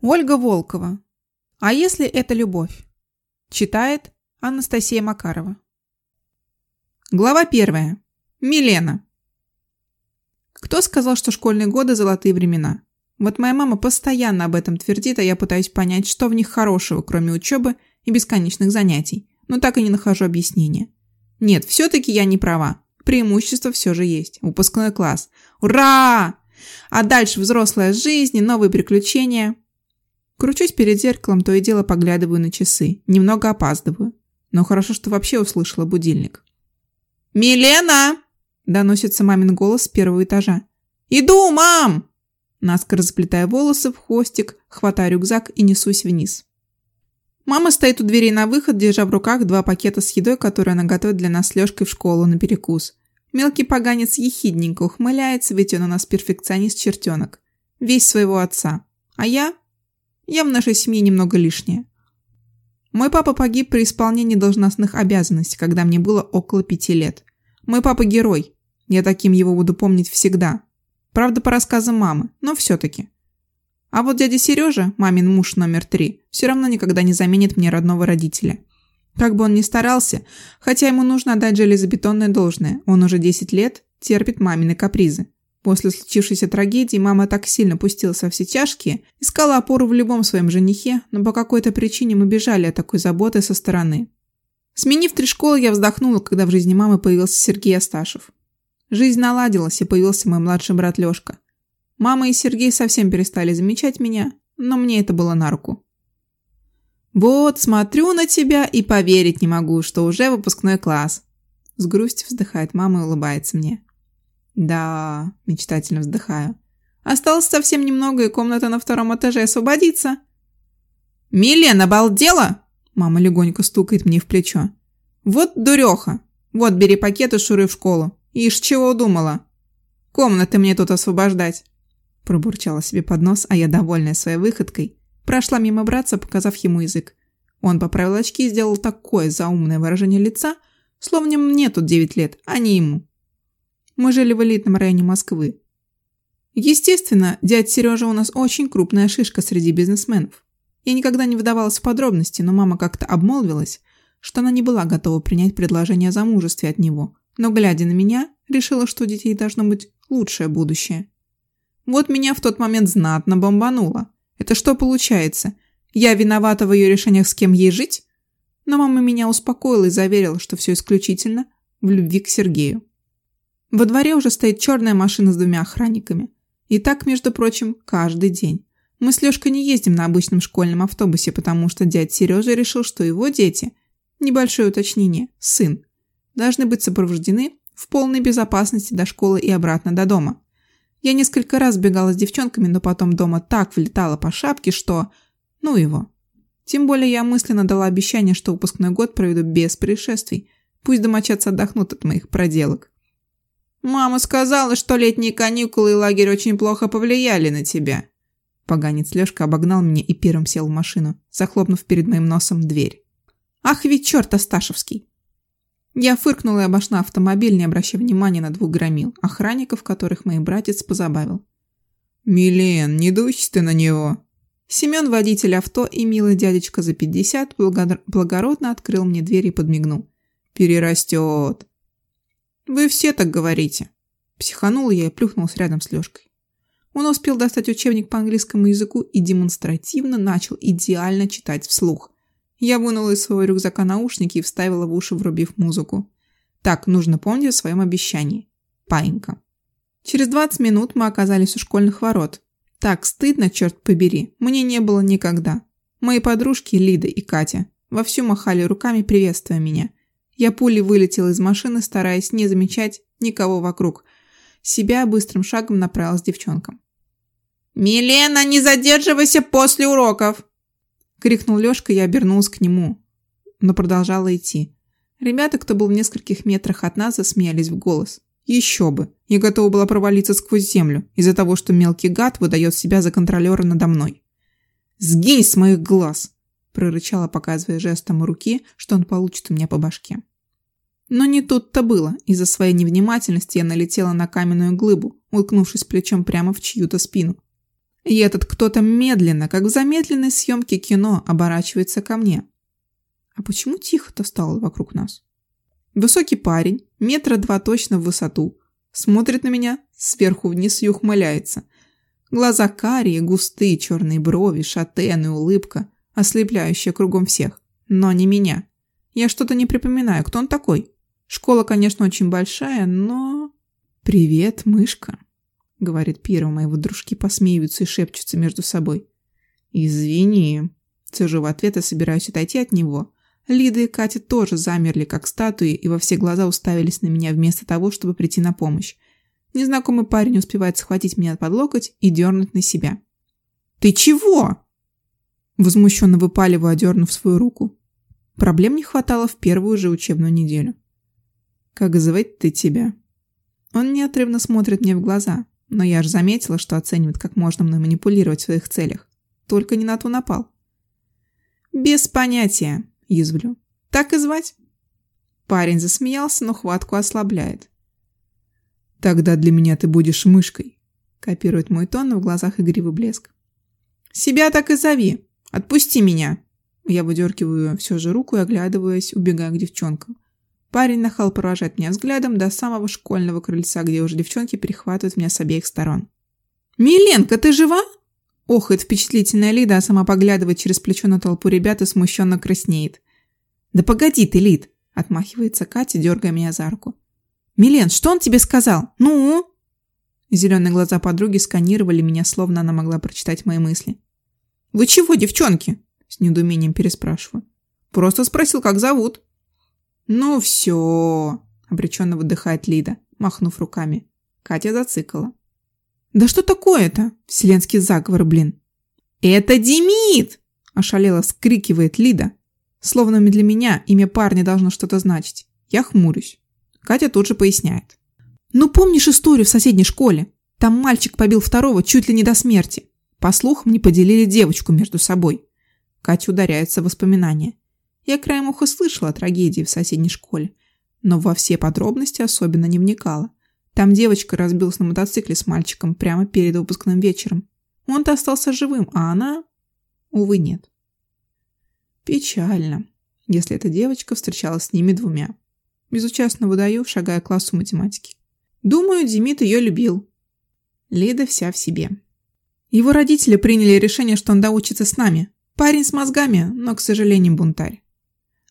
Ольга Волкова. А если это любовь? Читает Анастасия Макарова. Глава первая. Милена. Кто сказал, что школьные годы – золотые времена? Вот моя мама постоянно об этом твердит, а я пытаюсь понять, что в них хорошего, кроме учебы и бесконечных занятий, но так и не нахожу объяснения. Нет, все-таки я не права. Преимущество все же есть. Выпускной класс. Ура! А дальше взрослая жизнь новые приключения – Кручусь перед зеркалом, то и дело поглядываю на часы. Немного опаздываю. Но хорошо, что вообще услышала будильник. «Милена!» – доносится мамин голос с первого этажа. «Иду, мам!» Наскоро заплетая волосы в хвостик, хватаю рюкзак и несусь вниз. Мама стоит у дверей на выход, держа в руках два пакета с едой, которые она готовит для нас с Лёшкой в школу на перекус. Мелкий поганец ехидненько ухмыляется, ведь он у нас перфекционист-чертенок. Весь своего отца. А я я в нашей семье немного лишняя. Мой папа погиб при исполнении должностных обязанностей, когда мне было около пяти лет. Мой папа герой. Я таким его буду помнить всегда. Правда, по рассказам мамы, но все-таки. А вот дядя Сережа, мамин муж номер три, все равно никогда не заменит мне родного родителя. Как бы он ни старался, хотя ему нужно отдать железобетонное должное, он уже 10 лет терпит мамины капризы. После случившейся трагедии мама так сильно пустилась во все тяжкие, искала опору в любом своем женихе, но по какой-то причине мы бежали от такой заботы со стороны. Сменив три школы, я вздохнула, когда в жизни мамы появился Сергей Асташев. Жизнь наладилась, и появился мой младший брат Лёшка. Мама и Сергей совсем перестали замечать меня, но мне это было на руку. «Вот, смотрю на тебя и поверить не могу, что уже выпускной класс!» С грустью вздыхает мама и улыбается мне. Да, мечтательно вздыхаю. Осталось совсем немного, и комната на втором этаже освободится. «Милен, обалдела?» Мама легонько стукает мне в плечо. «Вот дуреха. Вот, бери пакет и шуры в школу. Ишь, чего удумала? Комнаты мне тут освобождать». Пробурчала себе под нос, а я, довольная своей выходкой, прошла мимо братца, показав ему язык. Он поправил очки и сделал такое заумное выражение лица, словно мне тут девять лет, а не ему. Мы жили в элитном районе Москвы. Естественно, дядь Сережа у нас очень крупная шишка среди бизнесменов. Я никогда не вдавалась в подробности, но мама как-то обмолвилась, что она не была готова принять предложение о замужестве от него, но, глядя на меня, решила, что у детей должно быть лучшее будущее. Вот меня в тот момент знатно бомбануло. Это что получается? Я виновата в ее решениях, с кем ей жить? Но мама меня успокоила и заверила, что все исключительно в любви к Сергею. Во дворе уже стоит черная машина с двумя охранниками. И так, между прочим, каждый день. Мы с Лешкой не ездим на обычном школьном автобусе, потому что дядь Сережа решил, что его дети, небольшое уточнение, сын, должны быть сопровождены в полной безопасности до школы и обратно до дома. Я несколько раз бегала с девчонками, но потом дома так влетала по шапке, что... Ну его. Тем более я мысленно дала обещание, что выпускной год проведу без происшествий. Пусть домочадцы отдохнут от моих проделок. «Мама сказала, что летние каникулы и лагерь очень плохо повлияли на тебя». Поганец Лёшка обогнал меня и первым сел в машину, захлопнув перед моим носом дверь. «Ах ведь черт Асташевский!» Я фыркнула и обошла автомобиль, не обращая внимания на двух громил, охранников, которых мой братец позабавил. «Милен, не дуйся ты на него!» Семен, водитель авто и милый дядечка за пятьдесят, благородно открыл мне дверь и подмигнул. «Перерастет!» «Вы все так говорите». Психанул я и плюхнулся рядом с Лёшкой. Он успел достать учебник по английскому языку и демонстративно начал идеально читать вслух. Я вынула из своего рюкзака наушники и вставила в уши, врубив музыку. Так, нужно помнить о своем обещании. Паинька. Через 20 минут мы оказались у школьных ворот. Так стыдно, черт побери, мне не было никогда. Мои подружки Лида и Катя вовсю махали руками, приветствуя меня. Я пулей вылетела из машины, стараясь не замечать никого вокруг. Себя быстрым шагом направилась к девчонкам. «Милена, не задерживайся после уроков!» Крикнул Лёшка, я обернулась к нему, но продолжала идти. Ребята, кто был в нескольких метрах от нас, засмеялись в голос. Еще бы! Я готова была провалиться сквозь землю из-за того, что мелкий гад выдает себя за контролера надо мной. «Сгинь с моих глаз!» прорычала, показывая жестом руки, что он получит у меня по башке. Но не тут-то было. Из-за своей невнимательности я налетела на каменную глыбу, уткнувшись плечом прямо в чью-то спину. И этот кто-то медленно, как в замедленной съемке кино, оборачивается ко мне. А почему тихо-то стало вокруг нас? Высокий парень, метра два точно в высоту, смотрит на меня сверху вниз и ухмыляется. Глаза карие, густые черные брови, шатены, улыбка, ослепляющая кругом всех. Но не меня. Я что-то не припоминаю, кто он такой. Школа, конечно, очень большая, но... «Привет, мышка», — говорит Пира, мои дружки посмеиваются и шепчутся между собой. «Извини», — цежу в ответ и собираюсь отойти от него. Лида и Катя тоже замерли, как статуи, и во все глаза уставились на меня вместо того, чтобы прийти на помощь. Незнакомый парень успевает схватить меня под локоть и дернуть на себя. «Ты чего?» Возмущенно выпаливаю, одернув свою руку. Проблем не хватало в первую же учебную неделю. «Как звать ты тебя?» Он неотрывно смотрит мне в глаза, но я же заметила, что оценивает, как можно мной манипулировать в своих целях. Только не на ту напал. «Без понятия», – язвлю. «Так и звать?» Парень засмеялся, но хватку ослабляет. «Тогда для меня ты будешь мышкой», – копирует мой тон, но в глазах игривый блеск. «Себя так и зови. Отпусти меня!» Я выдергиваю все же руку и оглядываясь, убегая к девчонкам. Парень нахал провожать меня взглядом до самого школьного крыльца, где уже девчонки перехватывают меня с обеих сторон. «Миленка, ты жива?» Охает впечатлительная Лида, а сама поглядывает через плечо на толпу ребят и смущенно краснеет. «Да погоди ты, Лид!» – отмахивается Катя, дергая меня за руку. «Милен, что он тебе сказал? Ну?» Зеленые глаза подруги сканировали меня, словно она могла прочитать мои мысли. «Вы чего, девчонки?» – с недоумением переспрашиваю. «Просто спросил, как зовут». «Ну все!» – обреченно выдыхает Лида, махнув руками. Катя зацикала. «Да что такое-то? Вселенский заговор, блин!» «Это Демид!» – ошалело скрикивает Лида. Словно для меня имя парня должно что-то значить. Я хмурюсь. Катя тут же поясняет. «Ну помнишь историю в соседней школе? Там мальчик побил второго чуть ли не до смерти. По слухам, не поделили девочку между собой». Катя ударяется в воспоминания. Я краем уха слышала о трагедии в соседней школе, но во все подробности особенно не вникала. Там девочка разбилась на мотоцикле с мальчиком прямо перед выпускным вечером. Он-то остался живым, а она... Увы, нет. Печально, если эта девочка встречалась с ними двумя. Безучастно выдаю, шагая к классу математики. Думаю, Демид ее любил. Лида вся в себе. Его родители приняли решение, что он доучится с нами. Парень с мозгами, но, к сожалению, бунтарь.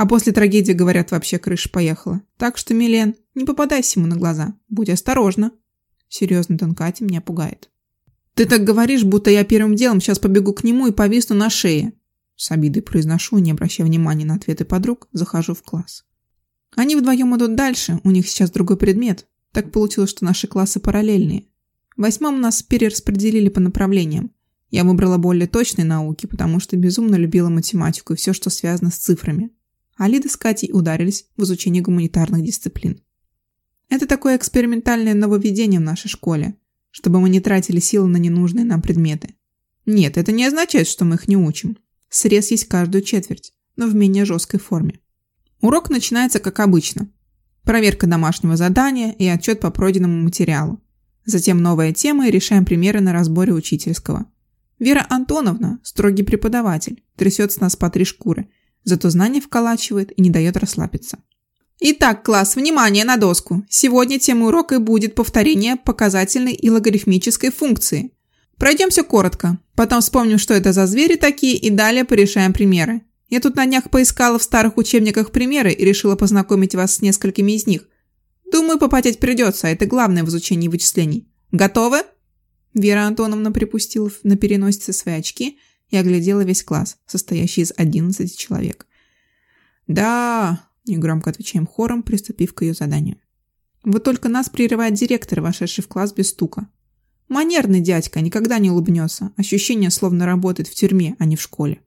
А после трагедии, говорят, вообще крыша поехала. Так что, Милен, не попадайся ему на глаза. Будь осторожна. Серьезно, тон Катя меня пугает. Ты так говоришь, будто я первым делом сейчас побегу к нему и повисну на шее. С обидой произношу, не обращая внимания на ответы подруг, захожу в класс. Они вдвоем идут дальше, у них сейчас другой предмет. Так получилось, что наши классы параллельные. В восьмом нас перераспределили по направлениям. Я выбрала более точные науки, потому что безумно любила математику и все, что связано с цифрами а Лида с Катей ударились в изучение гуманитарных дисциплин. Это такое экспериментальное нововведение в нашей школе, чтобы мы не тратили силы на ненужные нам предметы. Нет, это не означает, что мы их не учим. Срез есть каждую четверть, но в менее жесткой форме. Урок начинается как обычно. Проверка домашнего задания и отчет по пройденному материалу. Затем новая тема и решаем примеры на разборе учительского. Вера Антоновна, строгий преподаватель, трясет с нас по три шкуры – Зато знания вколачивает и не дает расслабиться. Итак, класс, внимание на доску. Сегодня тема урока будет повторение показательной и логарифмической функции. Пройдемся коротко, потом вспомним, что это за звери такие и далее порешаем примеры. Я тут на днях поискала в старых учебниках примеры и решила познакомить вас с несколькими из них. Думаю, попотеть придется, а это главное в изучении вычислений. Готовы? Вера Антоновна припустила на переносице свои очки – и оглядела весь класс, состоящий из 11 человек. «Да!» – негромко отвечаем хором, приступив к ее заданию. «Вот только нас прерывает директор, вошедший в класс без стука. Манерный дядька, никогда не улыбнется. Ощущение, словно работает в тюрьме, а не в школе».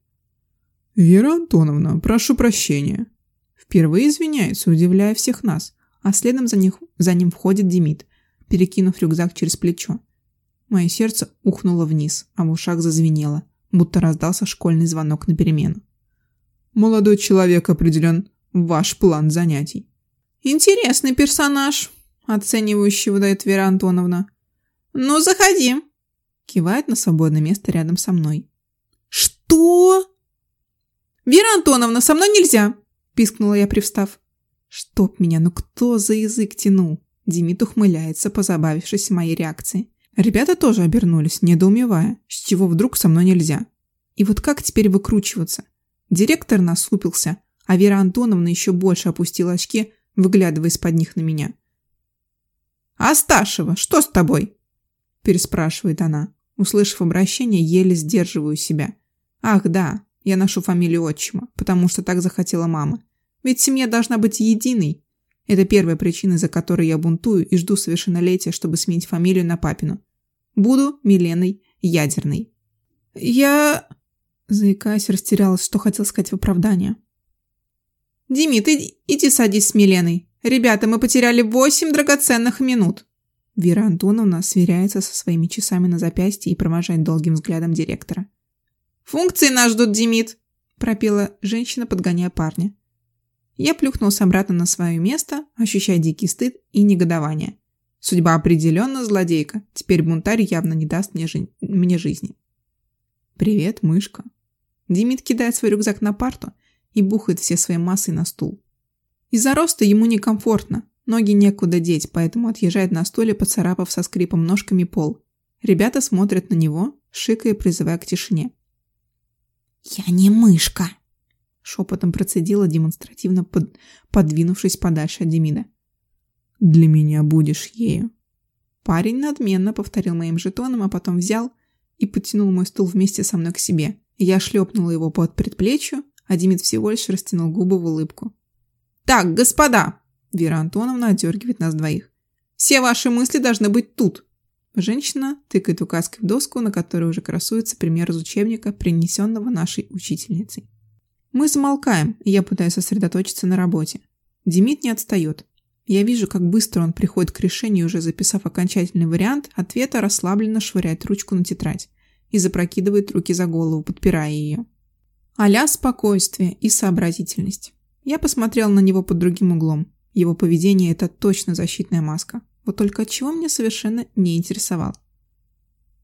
«Вера Антоновна, прошу прощения». Впервые извиняется, удивляя всех нас, а следом за, них, за ним входит Демид, перекинув рюкзак через плечо. Мое сердце ухнуло вниз, а в ушах зазвенело будто раздался школьный звонок на перемену. «Молодой человек определен ваш план занятий». «Интересный персонаж», – оценивающий выдает Вера Антоновна. «Ну, заходи». Кивает на свободное место рядом со мной. «Что?» «Вера Антоновна, со мной нельзя!» Пискнула я, привстав. Чтоб меня, ну кто за язык тянул? Демид ухмыляется, позабавившись моей реакцией. Ребята тоже обернулись, недоумевая, с чего вдруг со мной нельзя. И вот как теперь выкручиваться? Директор насупился, а Вера Антоновна еще больше опустила очки, выглядывая из-под них на меня. «Асташева, что с тобой?» переспрашивает она. Услышав обращение, еле сдерживаю себя. «Ах, да, я ношу фамилию отчима, потому что так захотела мама. Ведь семья должна быть единой. Это первая причина, из-за которой я бунтую и жду совершеннолетия, чтобы сменить фамилию на папину. Буду Миленой Ядерной». «Я...» Заикаясь, растерялась, что хотел сказать в оправдание. «Димит, иди, иди садись с Миленой. Ребята, мы потеряли восемь драгоценных минут». Вера Антоновна сверяется со своими часами на запястье и провожает долгим взглядом директора. «Функции нас ждут, Димит!» – пропела женщина, подгоняя парня. Я плюхнулся обратно на свое место, ощущая дикий стыд и негодование. Судьба определенно злодейка. Теперь бунтарь явно не даст мне, жи мне жизни. «Привет, мышка!» Димит кидает свой рюкзак на парту и бухает все своей массой на стул. Из-за роста ему некомфортно, ноги некуда деть, поэтому отъезжает на стуле, поцарапав со скрипом ножками пол. Ребята смотрят на него, шикая, призывая к тишине. «Я не мышка!» Шепотом процедила, демонстративно под... подвинувшись подальше от Демида. «Для меня будешь ею». Парень надменно повторил моим жетоном, а потом взял и потянул мой стул вместе со мной к себе. Я шлепнула его под предплечью, а Демид всего лишь растянул губы в улыбку. «Так, господа!» Вера Антоновна отдергивает нас двоих. «Все ваши мысли должны быть тут!» Женщина тыкает указкой в доску, на которой уже красуется пример из учебника, принесенного нашей учительницей. Мы замолкаем, и я пытаюсь сосредоточиться на работе. Демид не отстает. Я вижу, как быстро он приходит к решению, уже записав окончательный вариант, ответа расслабленно швыряет ручку на тетрадь и запрокидывает руки за голову, подпирая ее. Аля спокойствие и сообразительность. Я посмотрел на него под другим углом. Его поведение – это точно защитная маска. Вот только чего меня совершенно не интересовал.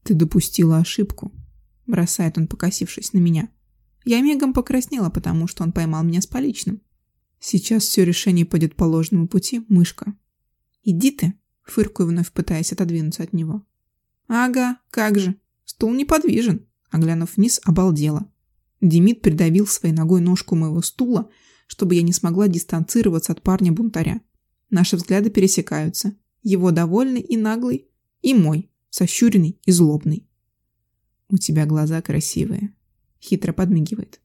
«Ты допустила ошибку», – бросает он, покосившись на меня. Я мигом покраснела, потому что он поймал меня с поличным. «Сейчас все решение пойдет по ложному пути, мышка». «Иди ты», – фыркаю вновь, пытаясь отодвинуться от него. «Ага, как же. Стул неподвижен», – оглянув вниз, обалдела. Демид придавил своей ногой ножку моего стула, чтобы я не смогла дистанцироваться от парня-бунтаря. Наши взгляды пересекаются. Его довольный и наглый, и мой, сощуренный и злобный. «У тебя глаза красивые», — хитро подмигивает.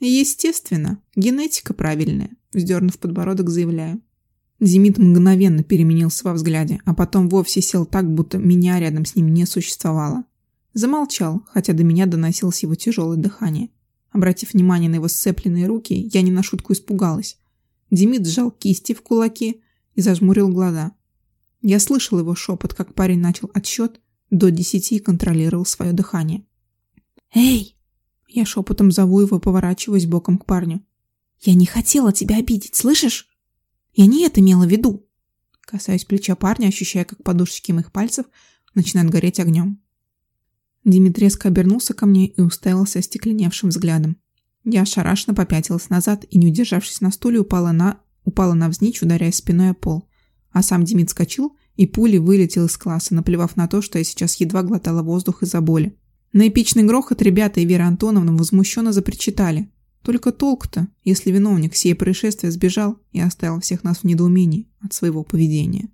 «Естественно, генетика правильная», — вздернув подбородок, заявляю. Демид мгновенно переменился во взгляде, а потом вовсе сел так, будто меня рядом с ним не существовало. Замолчал, хотя до меня доносилось его тяжелое дыхание. Обратив внимание на его сцепленные руки, я не на шутку испугалась. Демид сжал кисти в кулаки и зажмурил глаза. Я слышал его шепот, как парень начал отсчет до десяти и контролировал свое дыхание. «Эй!» Я шепотом зову его, поворачиваясь боком к парню. «Я не хотела тебя обидеть, слышишь? Я не это имела в виду!» Касаюсь плеча парня, ощущая, как подушечки моих пальцев начинают гореть огнем. Димит резко обернулся ко мне и уставился остекленевшим взглядом. Я ошарашенно попятилась назад и, не удержавшись на стуле, упала, на... упала навзничь, ударяя спиной о пол. А сам Димит скочил и пулей вылетел из класса, наплевав на то, что я сейчас едва глотала воздух из-за боли. На эпичный грохот ребята и Вера Антоновна возмущенно запричитали. Только толк-то, если виновник сие происшествия сбежал и оставил всех нас в недоумении от своего поведения.